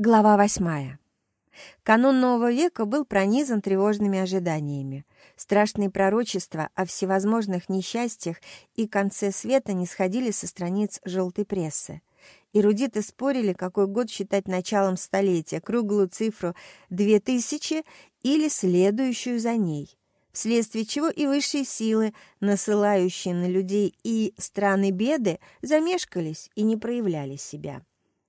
Глава восьмая. Канун нового века был пронизан тревожными ожиданиями. Страшные пророчества о всевозможных несчастьях и конце света не сходили со страниц желтой прессы. Эрудиты спорили, какой год считать началом столетия, круглую цифру 2000 или следующую за ней, вследствие чего и высшие силы, насылающие на людей и страны беды, замешкались и не проявляли себя.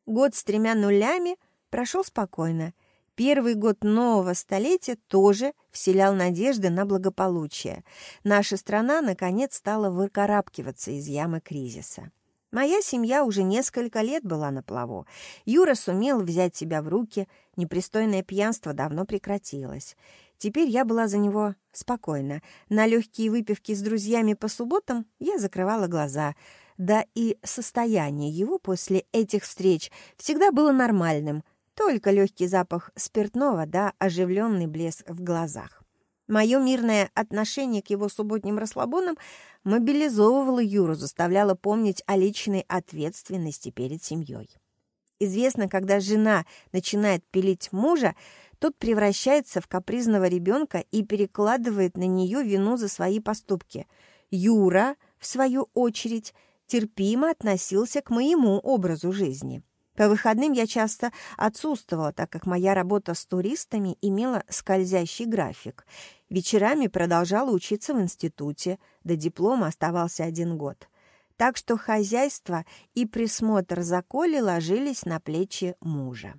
Год с тремя нулями – прошел спокойно. Первый год нового столетия тоже вселял надежды на благополучие. Наша страна, наконец, стала выкарабкиваться из ямы кризиса. Моя семья уже несколько лет была на плаву. Юра сумел взять себя в руки, непристойное пьянство давно прекратилось. Теперь я была за него спокойна. На легкие выпивки с друзьями по субботам я закрывала глаза. Да и состояние его после этих встреч всегда было нормальным — только легкий запах спиртного да оживленный блеск в глазах. Мое мирное отношение к его субботним расслабонам мобилизовывало Юру, заставляло помнить о личной ответственности перед семьей. Известно, когда жена начинает пилить мужа, тот превращается в капризного ребенка и перекладывает на нее вину за свои поступки. Юра, в свою очередь, терпимо относился к моему образу жизни. По выходным я часто отсутствовала, так как моя работа с туристами имела скользящий график. Вечерами продолжала учиться в институте, до диплома оставался один год. Так что хозяйство и присмотр за Колей ложились на плечи мужа.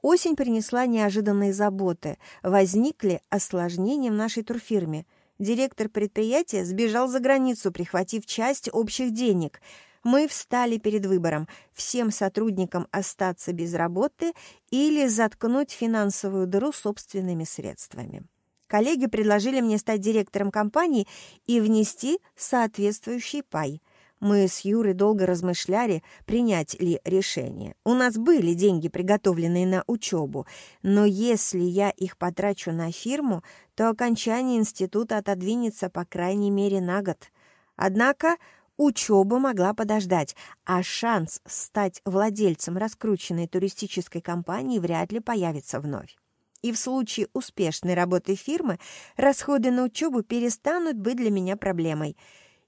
Осень принесла неожиданные заботы. Возникли осложнения в нашей турфирме. Директор предприятия сбежал за границу, прихватив часть общих денег – мы встали перед выбором всем сотрудникам остаться без работы или заткнуть финансовую дыру собственными средствами. Коллеги предложили мне стать директором компании и внести соответствующий пай. Мы с Юрой долго размышляли, принять ли решение. У нас были деньги, приготовленные на учебу, но если я их потрачу на фирму, то окончание института отодвинется по крайней мере на год. Однако Учеба могла подождать, а шанс стать владельцем раскрученной туристической компании вряд ли появится вновь. И в случае успешной работы фирмы расходы на учебу перестанут быть для меня проблемой.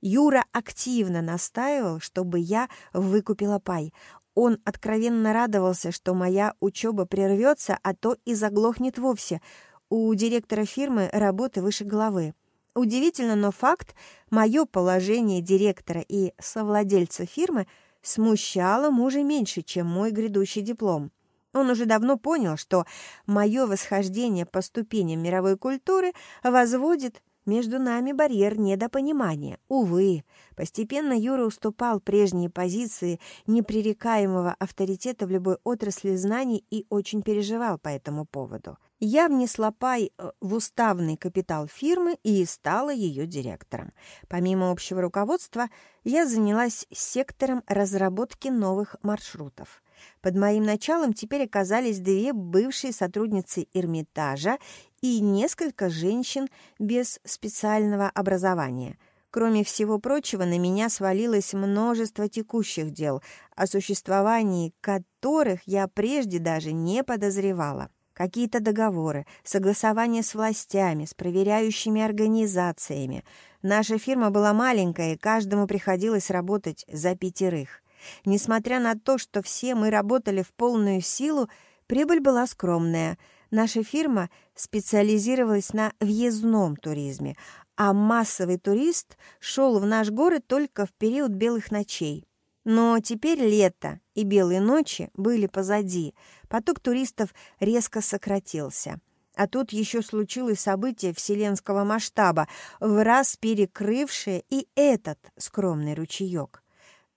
Юра активно настаивал, чтобы я выкупила пай. Он откровенно радовался, что моя учеба прервется, а то и заглохнет вовсе. У директора фирмы работы выше головы. Удивительно, но факт, мое положение директора и совладельца фирмы смущало мужа меньше, чем мой грядущий диплом. Он уже давно понял, что мое восхождение по ступеням мировой культуры возводит между нами барьер недопонимания. Увы, постепенно Юра уступал прежние позиции непререкаемого авторитета в любой отрасли знаний и очень переживал по этому поводу. Я внесла пай э, в уставный капитал фирмы и стала ее директором. Помимо общего руководства, я занялась сектором разработки новых маршрутов. Под моим началом теперь оказались две бывшие сотрудницы Эрмитажа и несколько женщин без специального образования. Кроме всего прочего, на меня свалилось множество текущих дел, о существовании которых я прежде даже не подозревала какие-то договоры, согласование с властями, с проверяющими организациями. Наша фирма была маленькая, и каждому приходилось работать за пятерых. Несмотря на то, что все мы работали в полную силу, прибыль была скромная. Наша фирма специализировалась на въездном туризме, а массовый турист шел в наш город только в период белых ночей. Но теперь лето и белые ночи были позади. Поток туристов резко сократился. А тут еще случилось событие вселенского масштаба, в раз перекрывшее и этот скромный ручеек.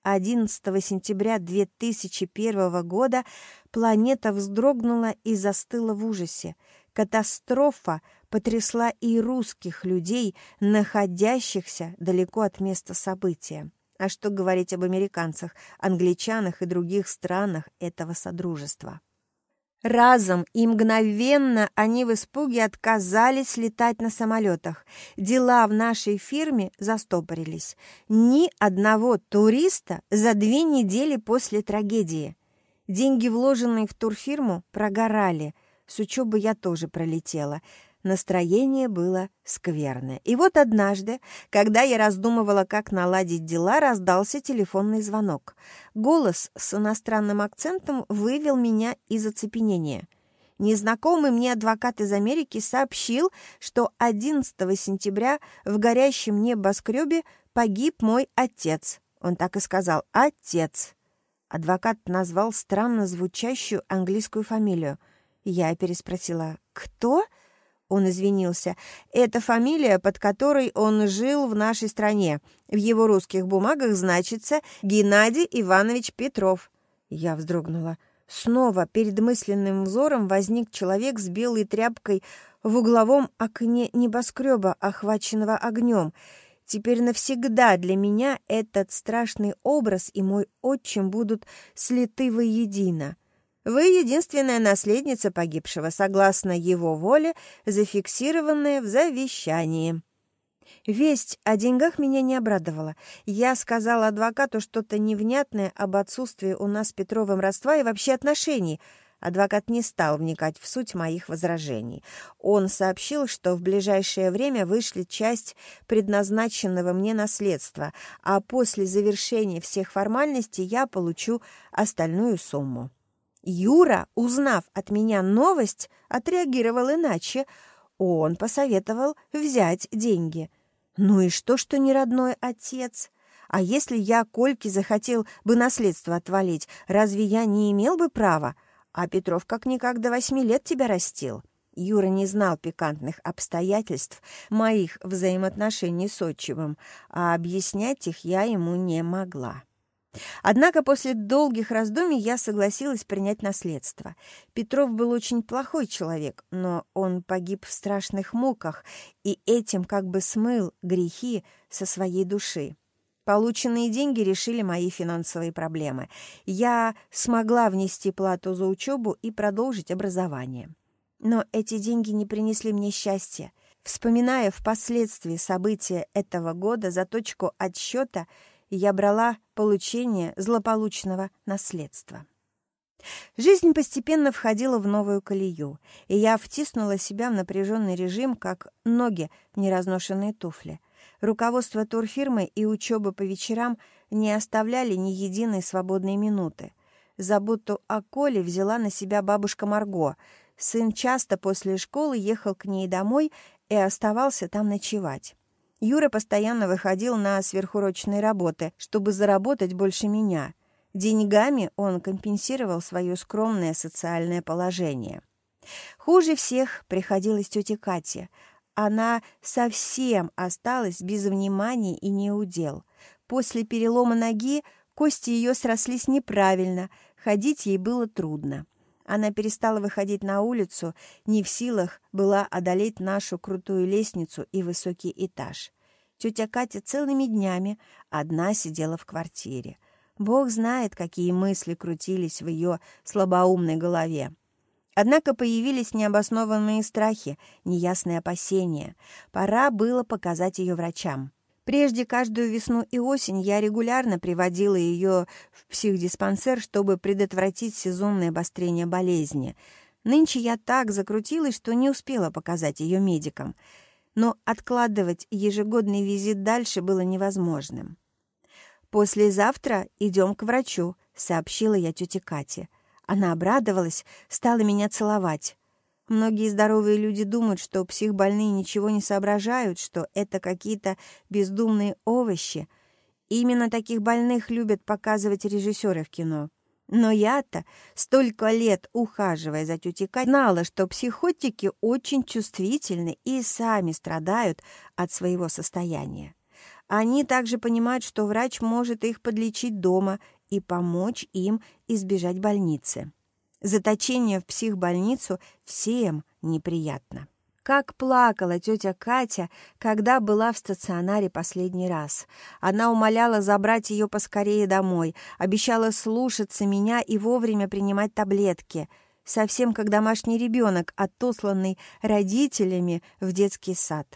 11 сентября 2001 года планета вздрогнула и застыла в ужасе. Катастрофа потрясла и русских людей, находящихся далеко от места события. А что говорить об американцах, англичанах и других странах этого содружества? Разом и мгновенно они в испуге отказались летать на самолетах. Дела в нашей фирме застопорились. Ни одного туриста за две недели после трагедии. Деньги, вложенные в турфирму, прогорали. С учебы я тоже пролетела. Настроение было скверное. И вот однажды, когда я раздумывала, как наладить дела, раздался телефонный звонок. Голос с иностранным акцентом вывел меня из оцепенения. Незнакомый мне адвокат из Америки сообщил, что 11 сентября в горящем небоскребе погиб мой отец. Он так и сказал «отец». Адвокат назвал странно звучащую английскую фамилию. Я переспросила «Кто?» Он извинился. «Это фамилия, под которой он жил в нашей стране. В его русских бумагах значится Геннадий Иванович Петров». Я вздрогнула. Снова перед мысленным взором возник человек с белой тряпкой в угловом окне небоскреба, охваченного огнем. Теперь навсегда для меня этот страшный образ и мой отчим будут слиты воедино. Вы единственная наследница погибшего, согласно его воле, зафиксированная в завещании. Весть о деньгах меня не обрадовала. Я сказала адвокату что-то невнятное об отсутствии у нас с Петровым родства и вообще отношений — Адвокат не стал вникать в суть моих возражений. Он сообщил, что в ближайшее время вышлет часть предназначенного мне наследства, а после завершения всех формальностей я получу остальную сумму. Юра, узнав от меня новость, отреагировал иначе. Он посоветовал взять деньги. Ну и что, что не родной отец? А если я Кольке захотел бы наследство отвалить, разве я не имел бы права? А Петров как-никак до восьми лет тебя растил. Юра не знал пикантных обстоятельств моих взаимоотношений с отчимом, а объяснять их я ему не могла. Однако после долгих раздумий я согласилась принять наследство. Петров был очень плохой человек, но он погиб в страшных муках и этим как бы смыл грехи со своей души. Полученные деньги решили мои финансовые проблемы. Я смогла внести плату за учебу и продолжить образование. Но эти деньги не принесли мне счастья. Вспоминая впоследствии события этого года за точку отсчета, я брала получение злополучного наследства. Жизнь постепенно входила в новую колею, и я втиснула себя в напряженный режим, как ноги в неразношенные туфли — Руководство турфирмы и учеба по вечерам не оставляли ни единой свободной минуты. Заботу о Коле взяла на себя бабушка Марго. Сын часто после школы ехал к ней домой и оставался там ночевать. Юра постоянно выходил на сверхурочные работы, чтобы заработать больше меня. Деньгами он компенсировал свое скромное социальное положение. Хуже всех приходилось тете Кате она совсем осталась без внимания и неудел. После перелома ноги кости ее срослись неправильно, ходить ей было трудно. Она перестала выходить на улицу, не в силах была одолеть нашу крутую лестницу и высокий этаж. Тетя Катя целыми днями одна сидела в квартире. Бог знает, какие мысли крутились в ее слабоумной голове. Однако появились необоснованные страхи, неясные опасения. Пора было показать ее врачам. Прежде каждую весну и осень я регулярно приводила ее в психдиспансер, чтобы предотвратить сезонное обострение болезни. Нынче я так закрутилась, что не успела показать ее медикам. Но откладывать ежегодный визит дальше было невозможным. «Послезавтра идем к врачу», — сообщила я тете Кате. Она обрадовалась, стала меня целовать. Многие здоровые люди думают, что психбольные ничего не соображают, что это какие-то бездумные овощи. именно таких больных любят показывать режиссеры в кино. Но я-то, столько лет ухаживая за тетей Катей, знала, что психотики очень чувствительны и сами страдают от своего состояния. Они также понимают, что врач может их подлечить дома и помочь им избежать больницы. Заточение в психбольницу всем неприятно. Как плакала тетя Катя, когда была в стационаре последний раз. Она умоляла забрать ее поскорее домой, обещала слушаться меня и вовремя принимать таблетки, совсем как домашний ребенок, отосланный родителями в детский сад.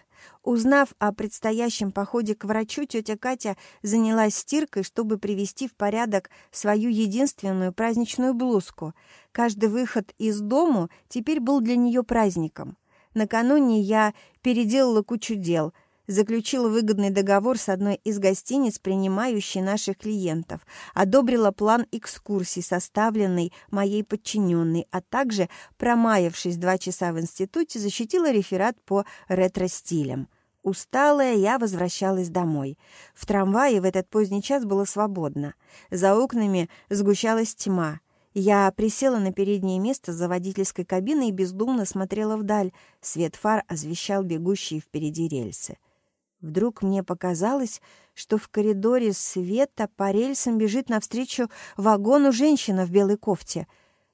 Узнав о предстоящем походе к врачу, тетя Катя занялась стиркой, чтобы привести в порядок свою единственную праздничную блузку. Каждый выход из дому теперь был для нее праздником. Накануне я переделала кучу дел — заключила выгодный договор с одной из гостиниц, принимающей наших клиентов, одобрила план экскурсий, составленный моей подчиненной, а также, промаявшись два часа в институте, защитила реферат по ретро-стилям. Усталая, я возвращалась домой. В трамвае в этот поздний час было свободно. За окнами сгущалась тьма. Я присела на переднее место за водительской кабиной и бездумно смотрела вдаль. Свет фар освещал бегущие впереди рельсы. Вдруг мне показалось, что в коридоре света по рельсам бежит навстречу вагону женщина в белой кофте.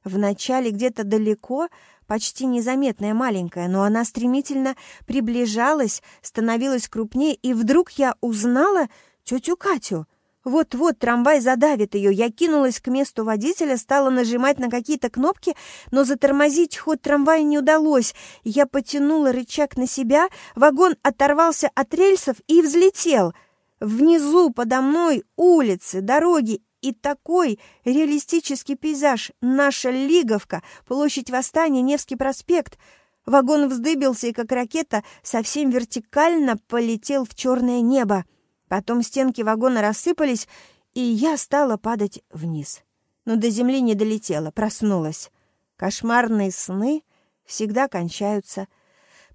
Вначале где-то далеко, почти незаметная маленькая, но она стремительно приближалась, становилась крупнее, и вдруг я узнала тетю Катю — вот-вот трамвай задавит ее. Я кинулась к месту водителя, стала нажимать на какие-то кнопки, но затормозить ход трамвая не удалось. Я потянула рычаг на себя, вагон оторвался от рельсов и взлетел. Внизу подо мной улицы, дороги и такой реалистический пейзаж. Наша Лиговка, площадь Восстания, Невский проспект. Вагон вздыбился и, как ракета, совсем вертикально полетел в черное небо. Потом стенки вагона рассыпались, и я стала падать вниз. Но до земли не долетела, проснулась. Кошмарные сны всегда кончаются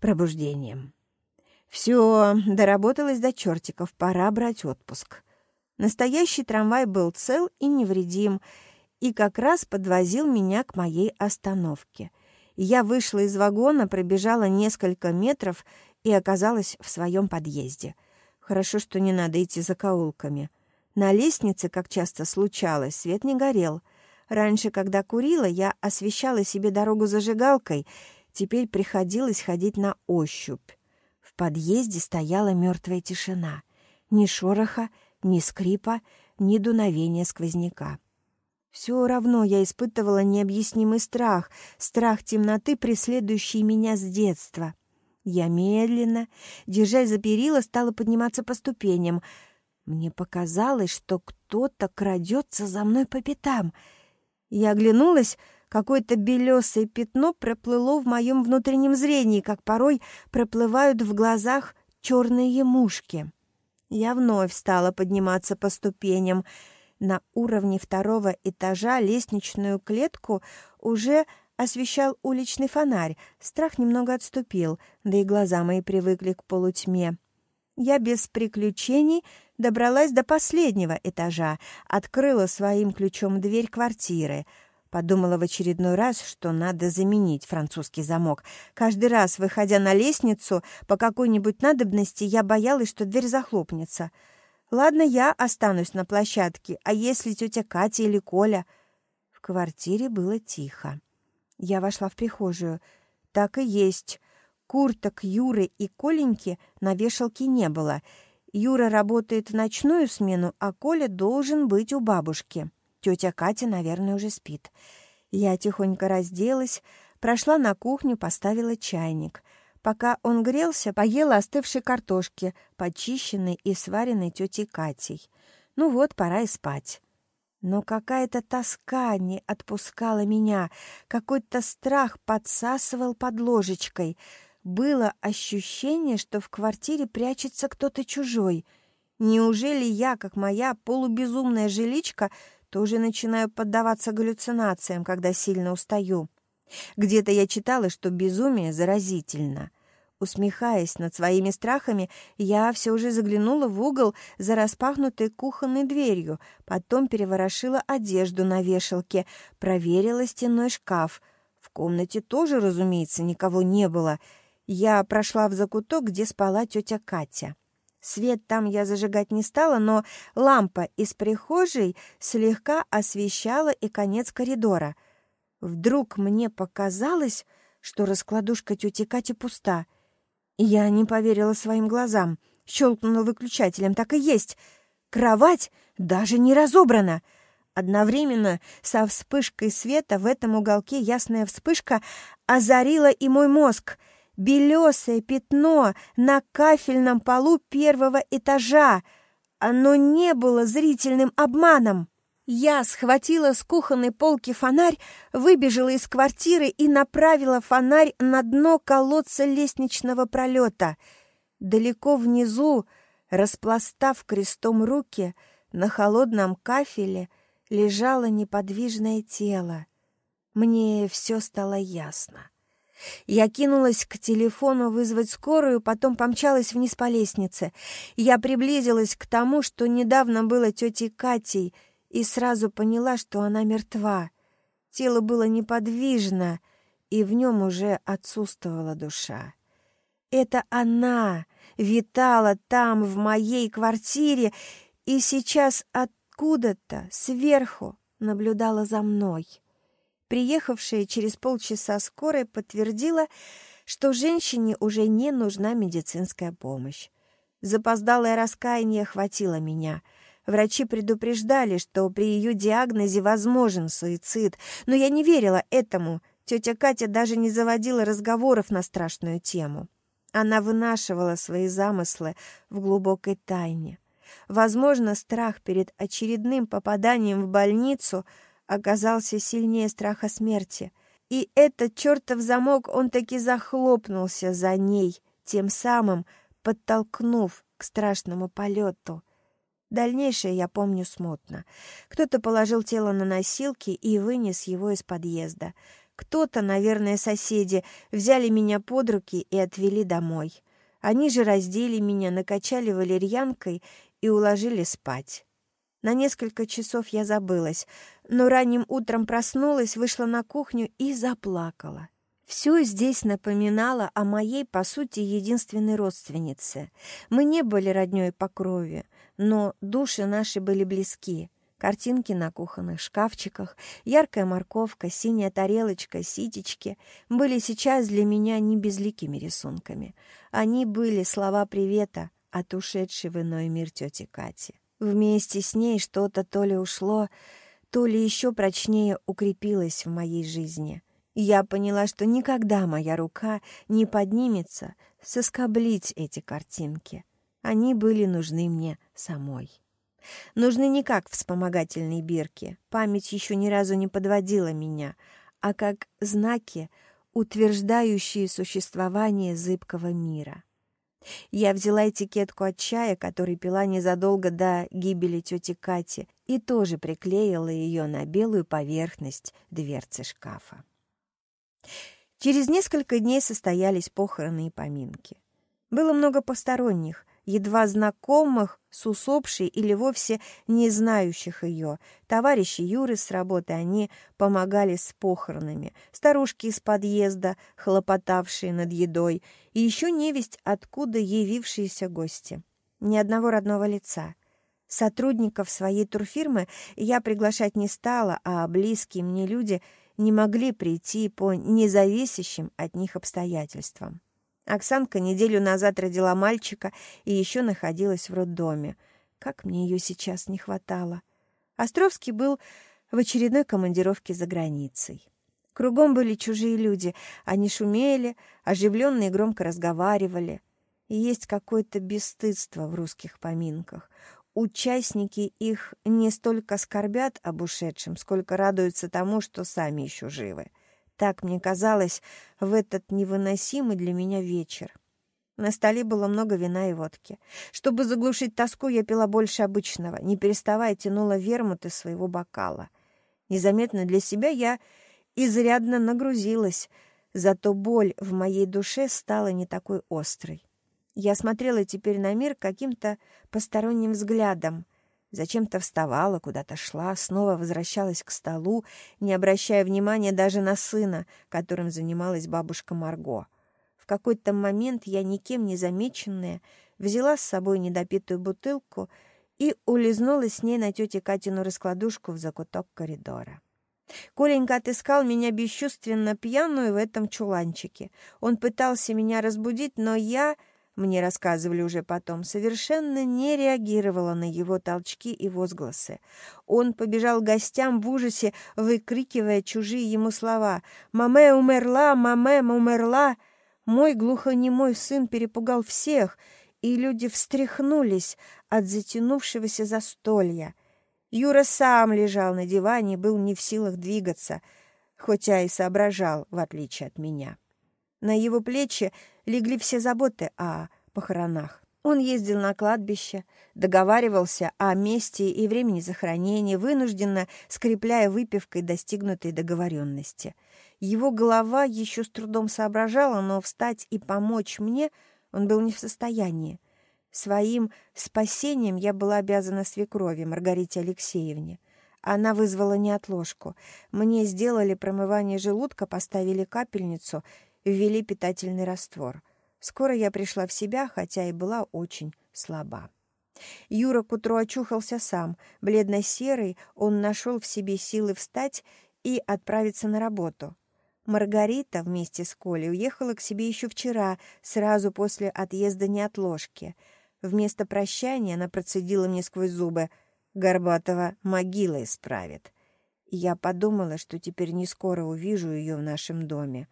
пробуждением. Все, доработалась до чертиков, пора брать отпуск. Настоящий трамвай был цел и невредим, и как раз подвозил меня к моей остановке. Я вышла из вагона, пробежала несколько метров и оказалась в своем подъезде. Хорошо, что не надо идти за каулками. На лестнице, как часто случалось, свет не горел. Раньше, когда курила, я освещала себе дорогу зажигалкой, теперь приходилось ходить на ощупь. В подъезде стояла мертвая тишина. Ни шороха, ни скрипа, ни дуновения сквозняка. Все равно я испытывала необъяснимый страх, страх темноты, преследующий меня с детства. Я медленно, держась за перила, стала подниматься по ступеням. Мне показалось, что кто-то крадется за мной по пятам. Я оглянулась, какое-то белесое пятно проплыло в моем внутреннем зрении, как порой проплывают в глазах черные мушки. Я вновь стала подниматься по ступеням. На уровне второго этажа лестничную клетку уже освещал уличный фонарь. Страх немного отступил, да и глаза мои привыкли к полутьме. Я без приключений добралась до последнего этажа, открыла своим ключом дверь квартиры. Подумала в очередной раз, что надо заменить французский замок. Каждый раз, выходя на лестницу, по какой-нибудь надобности, я боялась, что дверь захлопнется. Ладно, я останусь на площадке, а если тетя Катя или Коля? В квартире было тихо. Я вошла в прихожую. Так и есть. Курток Юры и Коленьки на вешалке не было. Юра работает в ночную смену, а Коля должен быть у бабушки. Тетя Катя, наверное, уже спит. Я тихонько разделась, прошла на кухню, поставила чайник. Пока он грелся, поела остывшей картошки, почищенной и сваренной тетей Катей. Ну вот, пора и спать. Но какая-то тоска не отпускала меня, какой-то страх подсасывал под ложечкой. Было ощущение, что в квартире прячется кто-то чужой. Неужели я, как моя полубезумная жиличка, тоже начинаю поддаваться галлюцинациям, когда сильно устаю? Где-то я читала, что безумие заразительно — Усмехаясь над своими страхами, я все же заглянула в угол за распахнутой кухонной дверью, потом переворошила одежду на вешалке, проверила стенной шкаф. В комнате тоже, разумеется, никого не было. Я прошла в закуток, где спала тетя Катя. Свет там я зажигать не стала, но лампа из прихожей слегка освещала и конец коридора. Вдруг мне показалось, что раскладушка тети Кати пуста — я не поверила своим глазам. Щелкнула выключателем. Так и есть. Кровать даже не разобрана. Одновременно со вспышкой света в этом уголке ясная вспышка озарила и мой мозг. белесое пятно на кафельном полу первого этажа. Оно не было зрительным обманом. Я схватила с кухонной полки фонарь, выбежала из квартиры и направила фонарь на дно колодца лестничного пролета. Далеко внизу, распластав крестом руки, на холодном кафеле лежало неподвижное тело. Мне все стало ясно. Я кинулась к телефону вызвать скорую, потом помчалась вниз по лестнице. Я приблизилась к тому, что недавно было тетей Катей, и сразу поняла, что она мертва. Тело было неподвижно, и в нем уже отсутствовала душа. Это она витала там, в моей квартире, и сейчас откуда-то сверху наблюдала за мной. Приехавшая через полчаса скорая подтвердила, что женщине уже не нужна медицинская помощь. Запоздалое раскаяние охватило меня. Врачи предупреждали, что при ее диагнозе возможен суицид, но я не верила этому. Тетя Катя даже не заводила разговоров на страшную тему. Она вынашивала свои замыслы в глубокой тайне. Возможно, страх перед очередным попаданием в больницу – оказался сильнее страха смерти. И этот чертов замок он таки захлопнулся за ней, тем самым подтолкнув к страшному полету. Дальнейшее я помню смутно. Кто-то положил тело на носилки и вынес его из подъезда. Кто-то, наверное, соседи, взяли меня под руки и отвели домой. Они же раздели меня, накачали валерьянкой и уложили спать. На несколько часов я забылась, но ранним утром проснулась, вышла на кухню и заплакала. Все здесь напоминало о моей, по сути, единственной родственнице. Мы не были роднёй по крови, но души наши были близки. Картинки на кухонных шкафчиках, яркая морковка, синяя тарелочка, ситечки были сейчас для меня не безликими рисунками. Они были слова привета от ушедшей в иной мир тети Кати. Вместе с ней что-то то ли ушло, то ли еще прочнее укрепилось в моей жизни. Я поняла, что никогда моя рука не поднимется соскоблить эти картинки. Они были нужны мне самой. Нужны не как вспомогательные бирки, память еще ни разу не подводила меня, а как знаки, утверждающие существование зыбкого мира. Я взяла этикетку от чая, который пила незадолго до гибели тети Кати, и тоже приклеила ее на белую поверхность дверцы шкафа. Через несколько дней состоялись похороны и поминки. Было много посторонних, едва знакомых с усопшей или вовсе не знающих ее. Товарищи Юры с работы, они помогали с похоронами. Старушки из подъезда, хлопотавшие над едой. И еще невесть, откуда явившиеся гости. Ни одного родного лица. Сотрудников своей турфирмы я приглашать не стала, а близкие мне люди не могли прийти по независящим от них обстоятельствам. Оксанка неделю назад родила мальчика и еще находилась в роддоме. Как мне ее сейчас не хватало. Островский был в очередной командировке за границей. Кругом были чужие люди. Они шумели, оживленно и громко разговаривали. И есть какое-то бесстыдство в русских поминках. Участники их не столько скорбят об ушедшем, сколько радуются тому, что сами еще живы. Так мне казалось в этот невыносимый для меня вечер. На столе было много вина и водки. Чтобы заглушить тоску, я пила больше обычного, не переставая тянула вермут из своего бокала. Незаметно для себя я изрядно нагрузилась, зато боль в моей душе стала не такой острой. Я смотрела теперь на мир каким-то посторонним взглядом, Зачем-то вставала, куда-то шла, снова возвращалась к столу, не обращая внимания даже на сына, которым занималась бабушка Марго. В какой-то момент я, никем не замеченная, взяла с собой недопитую бутылку и улизнула с ней на тете Катину раскладушку в закуток коридора. Коленька отыскал меня бесчувственно пьяную в этом чуланчике. Он пытался меня разбудить, но я мне рассказывали уже потом, совершенно не реагировала на его толчки и возгласы. Он побежал к гостям в ужасе, выкрикивая чужие ему слова «Маме умерла! Маме умерла!» Мой глухонемой сын перепугал всех, и люди встряхнулись от затянувшегося застолья. Юра сам лежал на диване был не в силах двигаться, хотя и соображал, в отличие от меня. На его плечи легли все заботы о похоронах. Он ездил на кладбище, договаривался о месте и времени захоронения, вынужденно скрепляя выпивкой достигнутой договоренности. Его голова еще с трудом соображала, но встать и помочь мне он был не в состоянии. Своим спасением я была обязана свекрови Маргарите Алексеевне. Она вызвала неотложку. Мне сделали промывание желудка, поставили капельницу, ввели питательный раствор — Скоро я пришла в себя, хотя и была очень слаба. Юра к утру очухался сам. Бледно-серый, он нашел в себе силы встать и отправиться на работу. Маргарита вместе с Колей уехала к себе еще вчера, сразу после отъезда неотложки. Вместо прощания она процедила мне сквозь зубы «Горбатова могила исправит». я подумала, что теперь не скоро увижу ее в нашем доме.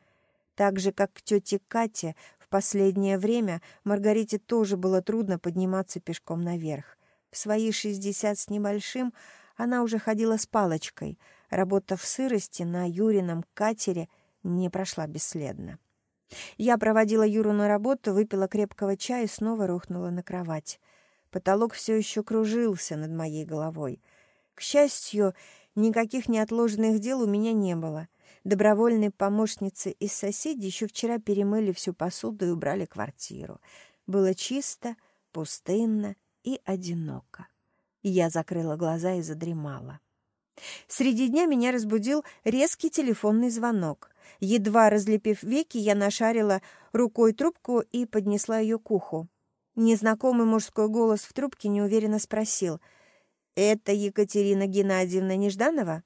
Так же, как к тете Кате, последнее время Маргарите тоже было трудно подниматься пешком наверх. В свои шестьдесят с небольшим она уже ходила с палочкой. Работа в сырости на Юрином катере не прошла бесследно. Я проводила Юру на работу, выпила крепкого чая и снова рухнула на кровать. Потолок все еще кружился над моей головой. К счастью, никаких неотложных дел у меня не было. Добровольные помощницы из соседей еще вчера перемыли всю посуду и убрали квартиру. Было чисто, пустынно и одиноко. Я закрыла глаза и задремала. Среди дня меня разбудил резкий телефонный звонок. Едва разлепив веки, я нашарила рукой трубку и поднесла ее к уху. Незнакомый мужской голос в трубке неуверенно спросил. «Это Екатерина Геннадьевна Нежданова?»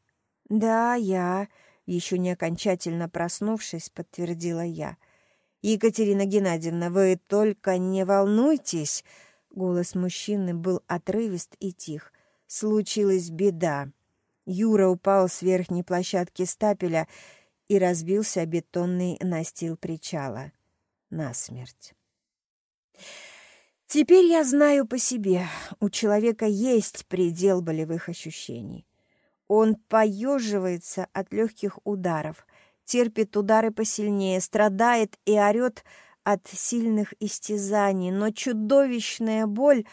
«Да, я», еще не окончательно проснувшись, подтвердила я. «Екатерина Геннадьевна, вы только не волнуйтесь!» Голос мужчины был отрывист и тих. «Случилась беда. Юра упал с верхней площадки стапеля и разбился о бетонный настил причала. Насмерть». Теперь я знаю по себе, у человека есть предел болевых ощущений. Он поеживается от легких ударов, терпит удары посильнее, страдает и орет от сильных истязаний, но чудовищная боль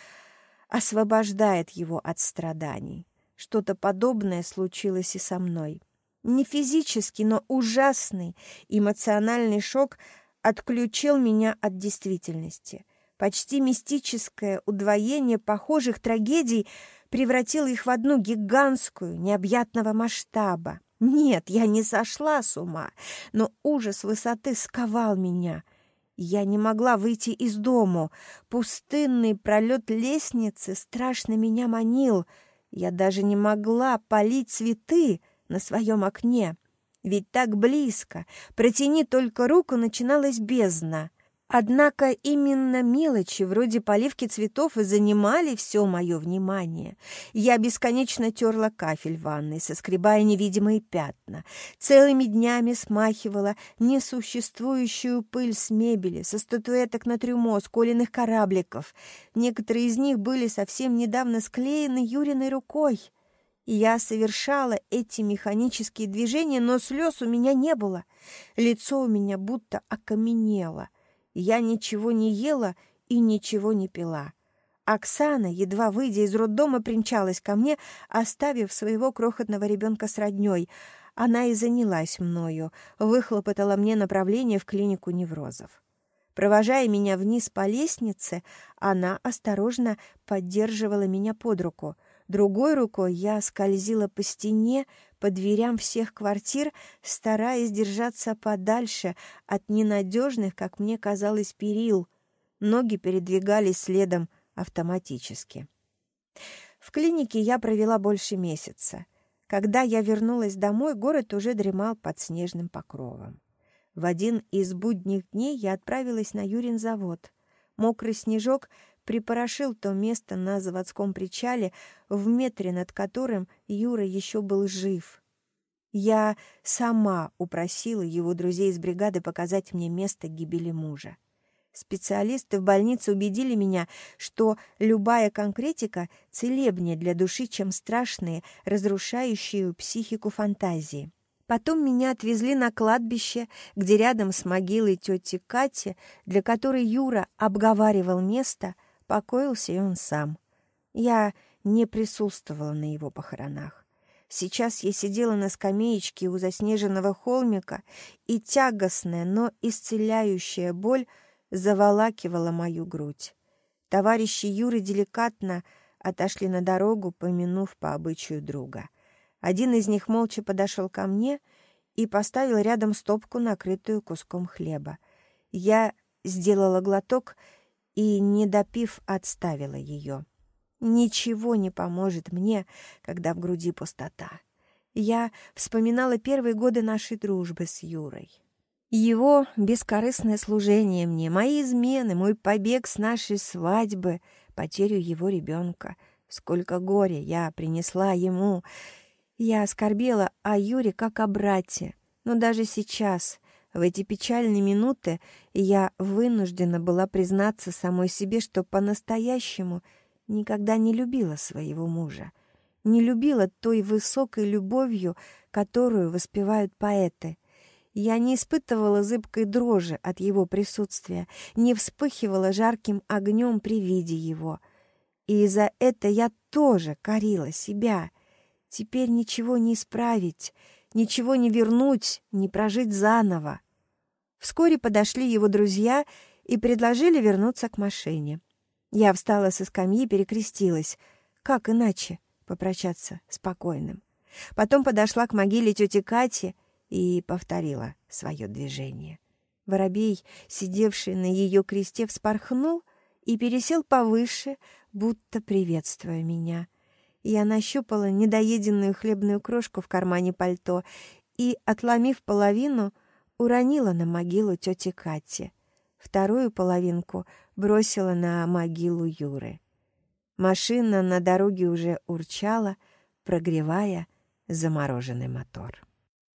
освобождает его от страданий. Что-то подобное случилось и со мной. Не физически, но ужасный эмоциональный шок отключил меня от действительности. Почти мистическое удвоение похожих трагедий — превратила их в одну гигантскую, необъятного масштаба. Нет, я не сошла с ума, но ужас высоты сковал меня. Я не могла выйти из дому. Пустынный пролет лестницы страшно меня манил. Я даже не могла полить цветы на своем окне. Ведь так близко, протяни только руку, начиналась бездна. Однако именно мелочи, вроде поливки цветов, и занимали все мое внимание. Я бесконечно терла кафель в ванной, соскребая невидимые пятна. Целыми днями смахивала несуществующую пыль с мебели, со статуэток на трюмо, с коленных корабликов. Некоторые из них были совсем недавно склеены Юриной рукой. Я совершала эти механические движения, но слез у меня не было. Лицо у меня будто окаменело. Я ничего не ела и ничего не пила. Оксана, едва выйдя из роддома, примчалась ко мне, оставив своего крохотного ребенка с роднёй. Она и занялась мною, выхлопотала мне направление в клинику неврозов. Провожая меня вниз по лестнице, она осторожно поддерживала меня под руку. Другой рукой я скользила по стене, по дверям всех квартир, стараясь держаться подальше от ненадежных, как мне казалось, перил. Ноги передвигались следом автоматически. В клинике я провела больше месяца. Когда я вернулась домой, город уже дремал под снежным покровом. В один из будних дней я отправилась на Юрин завод. Мокрый снежок припорошил то место на заводском причале, в метре над которым Юра еще был жив. Я сама упросила его друзей из бригады показать мне место гибели мужа. Специалисты в больнице убедили меня, что любая конкретика целебнее для души, чем страшные, разрушающие психику фантазии. Потом меня отвезли на кладбище, где рядом с могилой тети Кати, для которой Юра обговаривал место, покоился и он сам. Я не присутствовала на его похоронах. Сейчас я сидела на скамеечке у заснеженного холмика, и тягостная, но исцеляющая боль заволакивала мою грудь. Товарищи Юры деликатно отошли на дорогу, помянув по обычаю друга. Один из них молча подошел ко мне и поставил рядом стопку, накрытую куском хлеба. Я сделала глоток и, не допив, отставила ее. Ничего не поможет мне, когда в груди пустота. Я вспоминала первые годы нашей дружбы с Юрой. Его бескорыстное служение мне, мои измены, мой побег с нашей свадьбы, потерю его ребенка. Сколько горя я принесла ему. Я оскорбела о Юре как о брате. Но даже сейчас, в эти печальные минуты, я вынуждена была признаться самой себе, что по-настоящему — никогда не любила своего мужа, не любила той высокой любовью, которую воспевают поэты. Я не испытывала зыбкой дрожи от его присутствия, не вспыхивала жарким огнем при виде его. И за это я тоже корила себя. Теперь ничего не исправить, ничего не вернуть, не прожить заново. Вскоре подошли его друзья и предложили вернуться к машине. Я встала со скамьи, перекрестилась. Как иначе попрощаться спокойным? Потом подошла к могиле тети Кати и повторила свое движение. Воробей, сидевший на ее кресте, вспорхнул и пересел повыше, будто приветствуя меня. Я нащупала недоеденную хлебную крошку в кармане пальто и, отломив половину, уронила на могилу тети Кати. Вторую половинку бросила на могилу Юры. Машина на дороге уже урчала, прогревая замороженный мотор.